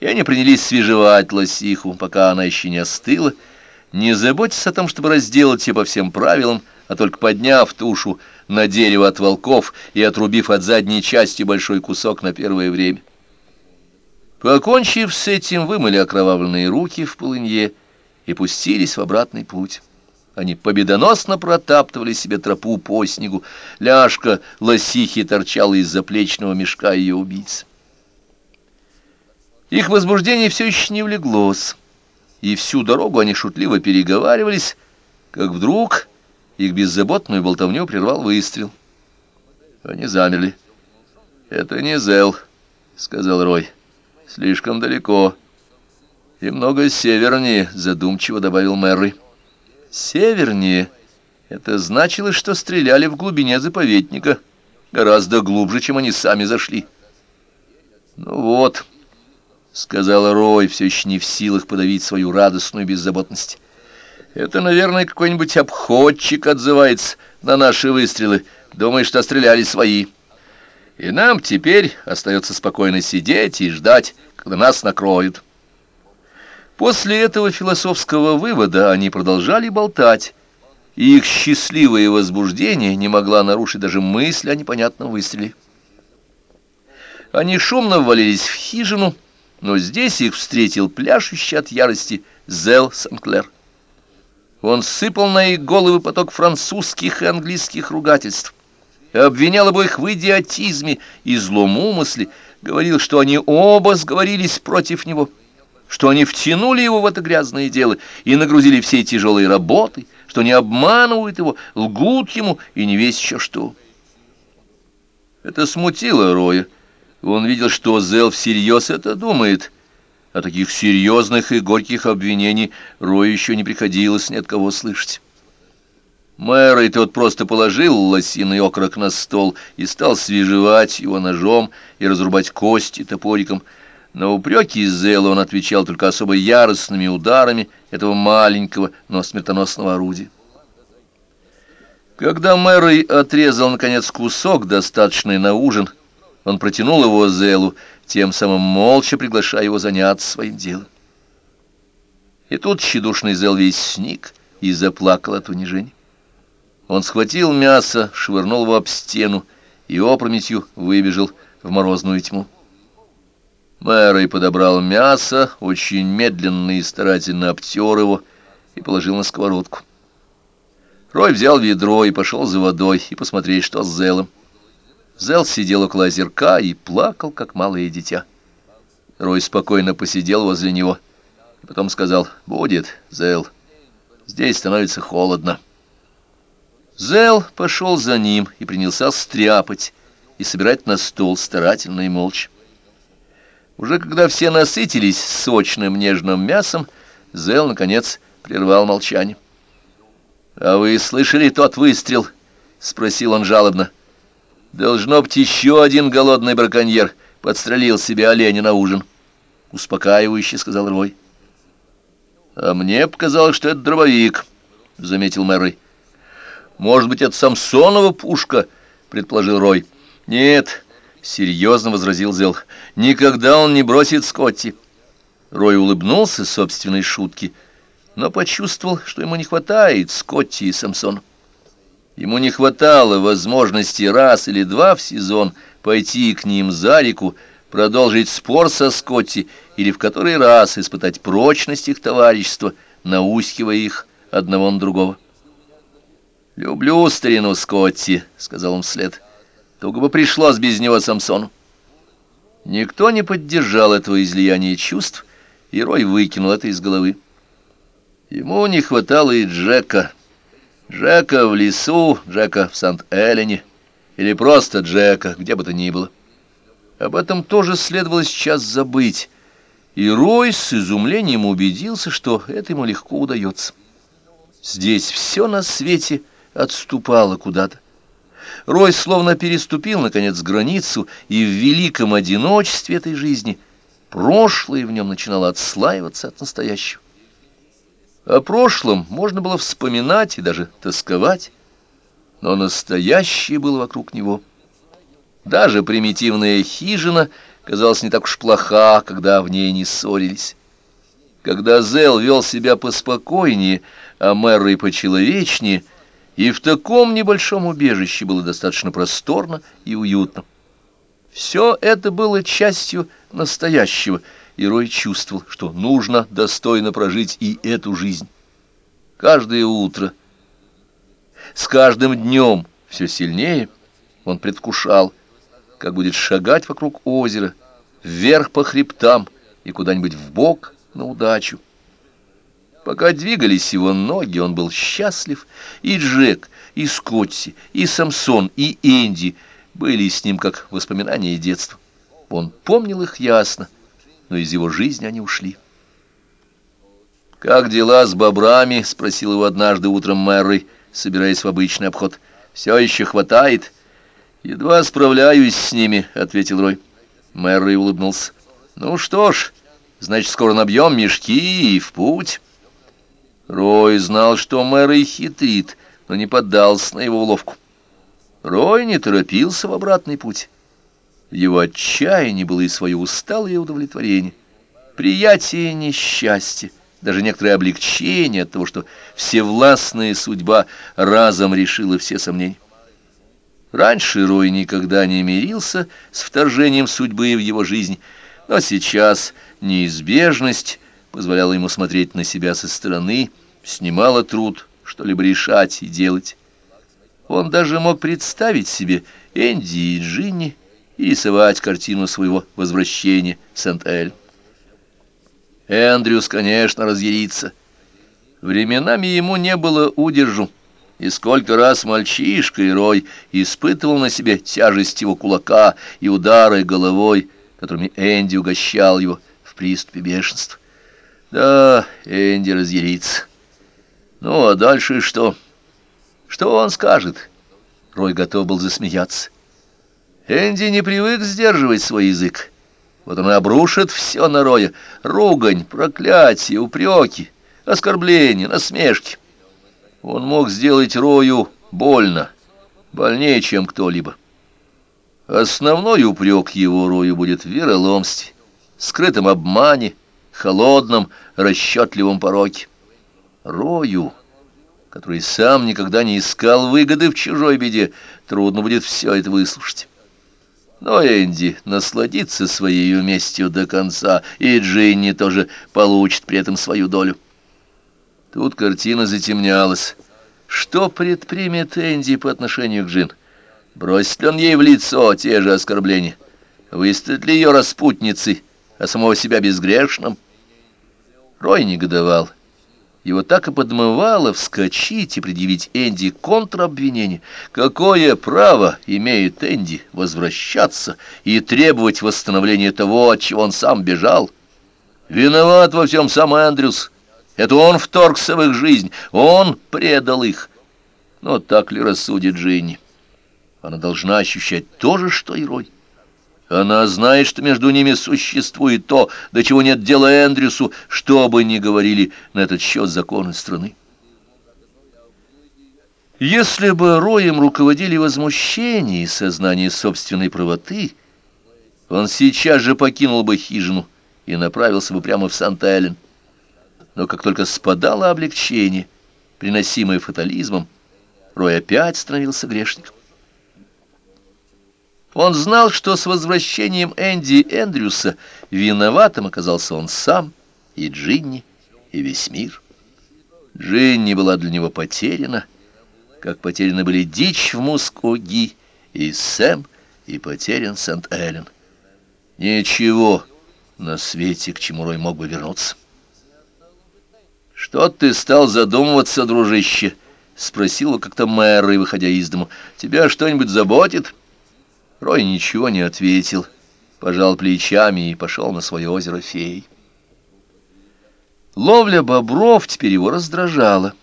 и они принялись свежевать лосиху, пока она еще не остыла, не заботясь о том, чтобы разделать ее по всем правилам, а только подняв тушу на дерево от волков и отрубив от задней части большой кусок на первое время. Покончив с этим, вымыли окровавленные руки в полынье и пустились в обратный путь. Они победоносно протаптывали себе тропу по снегу. Ляжка лосихи торчала из заплечного мешка ее убийц. Их возбуждение все еще не влеглось, и всю дорогу они шутливо переговаривались, как вдруг их беззаботную болтовню прервал выстрел. Они замерли. «Это не Зел», — сказал Рой. «Слишком далеко». «И много севернее», — задумчиво добавил Мэри. «Севернее» — это значило, что стреляли в глубине заповедника, гораздо глубже, чем они сами зашли. «Ну вот», — сказал Рой, все еще не в силах подавить свою радостную беззаботность. «Это, наверное, какой-нибудь обходчик отзывается на наши выстрелы, думает, что стреляли свои. И нам теперь остается спокойно сидеть и ждать, когда нас накроют». После этого философского вывода они продолжали болтать, и их счастливое возбуждение не могла нарушить даже мысль о непонятном выстреле. Они шумно ввалились в хижину, но здесь их встретил пляшущий от ярости Зел Сенклер. Он сыпал на их головы поток французских и английских ругательств, обвинял обоих в идиотизме и злом умысле, говорил, что они оба сговорились против него, что они втянули его в это грязное дело и нагрузили все тяжелые работы, что они обманывают его, лгут ему и не весь еще что. Это смутило Роя. Он видел, что Зел всерьез это думает. А таких серьезных и горьких обвинений Рою еще не приходилось ни от кого слышать. Мэр и тот просто положил лосиный окорок на стол и стал свежевать его ножом и разрубать кости топориком. На упреки Зела он отвечал только особо яростными ударами этого маленького, но смертоносного орудия. Когда Мэрой отрезал, наконец, кусок, достаточный на ужин, он протянул его Зелу, тем самым молча приглашая его заняться своим делом. И тут тщедушный Зел весь сник и заплакал от унижения. Он схватил мясо, швырнул его об стену и опрометью выбежал в морозную тьму. Мэрой подобрал мясо, очень медленно и старательно обтер его и положил на сковородку. Рой взял ведро и пошел за водой и посмотреть, что с Зелом. Зел сидел около озерка и плакал, как малое дитя. Рой спокойно посидел возле него и потом сказал, «Будет, Зел, здесь становится холодно». Зел пошел за ним и принялся стряпать и собирать на стол старательно и молча. Уже когда все насытились сочным нежным мясом, Зел, наконец, прервал молчание. «А вы слышали тот выстрел?» — спросил он жалобно. Должно быть, еще один голодный браконьер подстрелил себе оленя на ужин. Успокаивающе сказал Рой. А мне показалось, что это дробовик, заметил Мэрой. Может быть, это Самсонова пушка, предположил Рой. Нет, серьезно возразил Зел. Никогда он не бросит Скотти. Рой улыбнулся собственной шутке, но почувствовал, что ему не хватает Скотти и Самсона. Ему не хватало возможности раз или два в сезон пойти к ним за реку, продолжить спор со Скотти или в который раз испытать прочность их товарищества, наускивая их одного на другого. «Люблю старину Скотти», — сказал он вслед. «Туго бы пришлось без него Самсону». Никто не поддержал этого излияния чувств, и Рой выкинул это из головы. Ему не хватало и Джека, Джека в лесу, Джека в Сант-Элене, или просто Джека, где бы то ни было. Об этом тоже следовало сейчас забыть, и Рой с изумлением убедился, что это ему легко удается. Здесь все на свете отступало куда-то. Рой словно переступил, наконец, границу, и в великом одиночестве этой жизни прошлое в нем начинало отслаиваться от настоящего. О прошлом можно было вспоминать и даже тосковать, но настоящее было вокруг него. Даже примитивная хижина казалась не так уж плоха, когда в ней не ссорились. Когда Зел вел себя поспокойнее, а Мэррой почеловечнее, И в таком небольшом убежище было достаточно просторно и уютно. Все это было частью настоящего, и Рой чувствовал, что нужно достойно прожить и эту жизнь. Каждое утро, с каждым днем все сильнее он предвкушал, как будет шагать вокруг озера, вверх по хребтам и куда-нибудь в бок на удачу. Пока двигались его ноги, он был счастлив, и Джек, и Скотти, и Самсон, и Энди были с ним как воспоминания детства. Он помнил их ясно, но из его жизни они ушли. «Как дела с бобрами?» — спросил его однажды утром Мэрри, собираясь в обычный обход. «Все еще хватает?» «Едва справляюсь с ними», — ответил Рой. Мэрри улыбнулся. «Ну что ж, значит, скоро набьем мешки и в путь». Рой знал, что Мэрри хитрит, но не поддался на его уловку. Рой не торопился в обратный путь. Его отчаянии было и свое усталое удовлетворение, приятие несчастья, даже некоторое облегчение от того, что всевластная судьба разом решила все сомнения. Раньше Рой никогда не мирился с вторжением судьбы в его жизнь, но сейчас неизбежность позволяла ему смотреть на себя со стороны, снимала труд что-либо решать и делать. Он даже мог представить себе Энди и Джинни и рисовать картину своего возвращения в Сент-Эль. Эндрюс, конечно, разъярится. Временами ему не было удержу. И сколько раз мальчишка и Рой испытывал на себе тяжесть его кулака и удары головой, которыми Энди угощал его в приступе бешенства. Да, Энди разъярится. Ну, а дальше что? Что он скажет? Рой готов был засмеяться. Энди не привык сдерживать свой язык. Вот он обрушит все на Роя. Ругань, проклятие, упреки, оскорбления, насмешки. Он мог сделать Рою больно, больнее, чем кто-либо. Основной упрек его Рою будет в вероломстве, скрытом обмане, холодном, расчетливом пороке. Рою, который сам никогда не искал выгоды в чужой беде, трудно будет все это выслушать. Но Энди насладится своей местью до конца, и Джинни тоже получит при этом свою долю. Тут картина затемнялась. Что предпримет Энди по отношению к Джин? Бросит ли он ей в лицо те же оскорбления? Выставит ли ее распутницей, а самого себя безгрешным? Рой негодовал. Его так и подмывало вскочить и предъявить Энди контробвинение. Какое право имеет Энди возвращаться и требовать восстановления того, от чего он сам бежал? Виноват во всем сам Эндрюс. Это он вторгся в их жизнь, он предал их. Но так ли рассудит Джинни? Она должна ощущать то же, что и Рой. Она знает, что между ними существует то, до чего нет дела Эндрюсу, что бы ни говорили на этот счет законы страны. Если бы Роем руководили возмущение и сознание собственной правоты, он сейчас же покинул бы хижину и направился бы прямо в Санта-Элен но как только спадало облегчение, приносимое фатализмом, Рой опять становился грешником. Он знал, что с возвращением Энди Эндрюса виноватым оказался он сам, и Джинни, и весь мир. Джинни была для него потеряна, как потеряны были Дичь в Мускоги, и Сэм, и потерян Сент-Эллен. Ничего на свете, к чему Рой мог бы вернуться. «Что ты стал задумываться, дружище?» — спросила как-то Мэри, выходя из дому. «Тебя что-нибудь заботит?» Рой ничего не ответил, пожал плечами и пошел на свое озеро фей. Ловля бобров теперь его раздражала.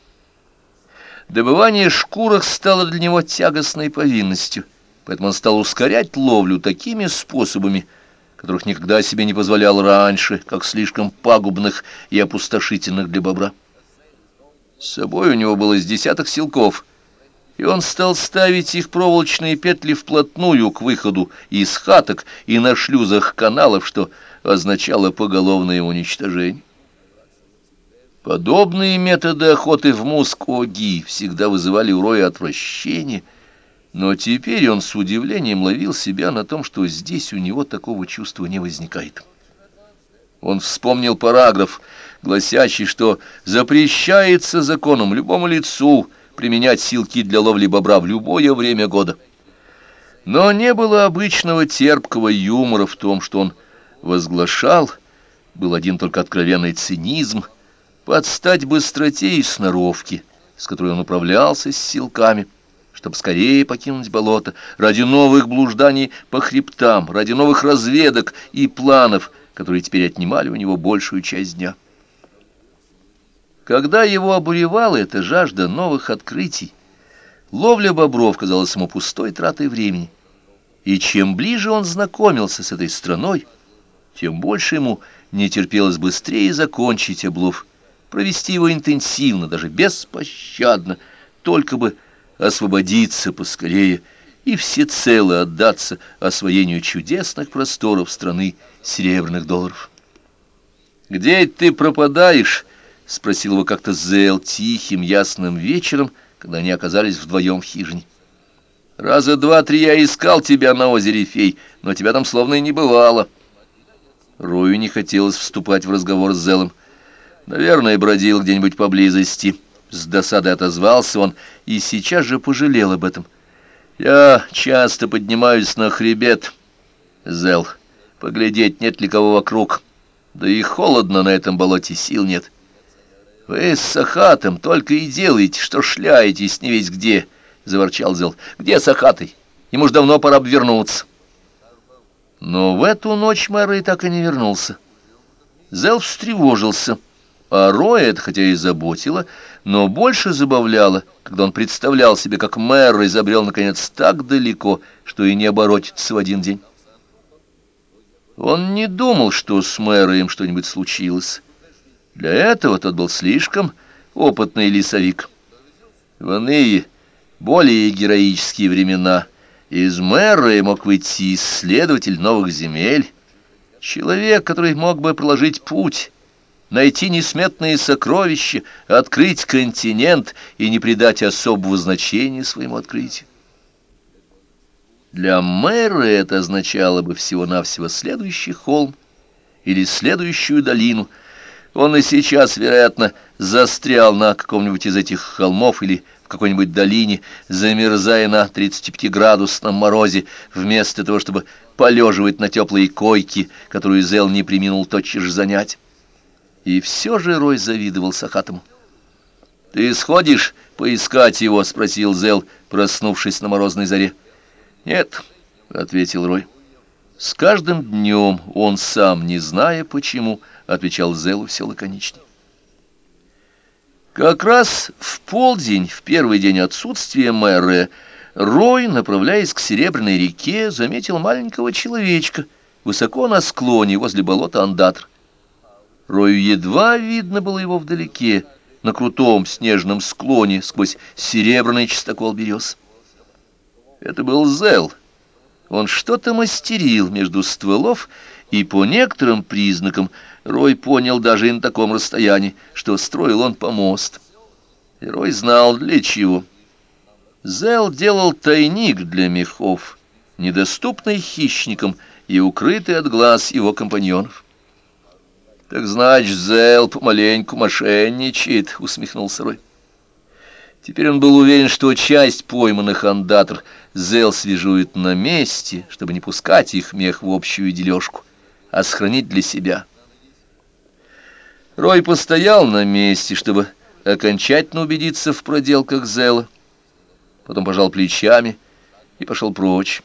Добывание шкурок стало для него тягостной повинностью, поэтому он стал ускорять ловлю такими способами, которых никогда себе не позволял раньше, как слишком пагубных и опустошительных для бобра. С собой у него было с десяток силков, и он стал ставить их проволочные петли вплотную к выходу из хаток и на шлюзах каналов, что означало поголовное уничтожение. Подобные методы охоты в Мускоги всегда вызывали у Роя отвращение, но теперь он с удивлением ловил себя на том, что здесь у него такого чувства не возникает. Он вспомнил параграф, гласящий, что запрещается законом любому лицу применять силки для ловли бобра в любое время года. Но не было обычного терпкого юмора в том, что он возглашал, был один только откровенный цинизм, подстать быстроте и сноровке, с которой он управлялся с силками, чтобы скорее покинуть болото, ради новых блужданий по хребтам, ради новых разведок и планов, которые теперь отнимали у него большую часть дня. Когда его обуревала эта жажда новых открытий, ловля бобров казалась ему пустой тратой времени. И чем ближе он знакомился с этой страной, тем больше ему не терпелось быстрее закончить облов, провести его интенсивно, даже беспощадно, только бы освободиться поскорее и всецело отдаться освоению чудесных просторов страны серебряных долларов. «Где ты пропадаешь?» — спросил его как-то Зел тихим ясным вечером, когда они оказались вдвоем в хижине. Раза два-три я искал тебя на озере Фей, но тебя там словно и не бывало. Рою не хотелось вступать в разговор с Зелом. Наверное, бродил где-нибудь поблизости. С досадой отозвался он и сейчас же пожалел об этом. Я часто поднимаюсь на хребет, Зел, поглядеть, нет ли кого вокруг. Да и холодно на этом болоте, сил нет. Вы с Сахатом только и делаете, что шляетесь не весь где, —— заворчал Зел. «Где Сахатый? Ему ж давно пора бы вернуться». Но в эту ночь Мэрой так и не вернулся. Зел встревожился, а Роя это хотя и заботило, но больше забавляло, когда он представлял себе, как мэр изобрел наконец так далеко, что и не оборотится в один день. Он не думал, что с мэром что-нибудь случилось. Для этого тот был слишком опытный лесовик. В иные более героические времена. Из мэра мог выйти исследователь новых земель, человек, который мог бы проложить путь, найти несметные сокровища, открыть континент и не придать особого значения своему открытию. Для мэра это означало бы всего-навсего следующий холм или следующую долину. Он и сейчас, вероятно, застрял на каком-нибудь из этих холмов или в какой-нибудь долине, замерзая на 35-градусном морозе, вместо того, чтобы полеживать на теплой койке, которую Зел не приминул тотчас же занять. И все же Рой завидовал Сахатому. «Ты сходишь поискать его?» — спросил Зел, проснувшись на морозной заре. «Нет», — ответил Рой. С каждым днем он сам, не зная почему, отвечал Зелу все лаконичнее. Как раз в полдень, в первый день отсутствия мэра, Рой, направляясь к Серебряной реке, заметил маленького человечка высоко на склоне возле болота Андатр. Рою едва видно было его вдалеке, на крутом снежном склоне сквозь серебряный чистокол берез. Это был Зел. Он что-то мастерил между стволов и по некоторым признакам Рой понял даже и на таком расстоянии, что строил он помост. И Рой знал, для чего. Зел делал тайник для мехов, недоступный хищникам и укрытый от глаз его компаньонов. «Так значит, Зел помаленьку мошенничает», — усмехнулся Рой. Теперь он был уверен, что часть пойманных андатр Зел свяжует на месте, чтобы не пускать их мех в общую дележку а сохранить для себя. Рой постоял на месте, чтобы окончательно убедиться в проделках Зела, потом пожал плечами и пошел прочь.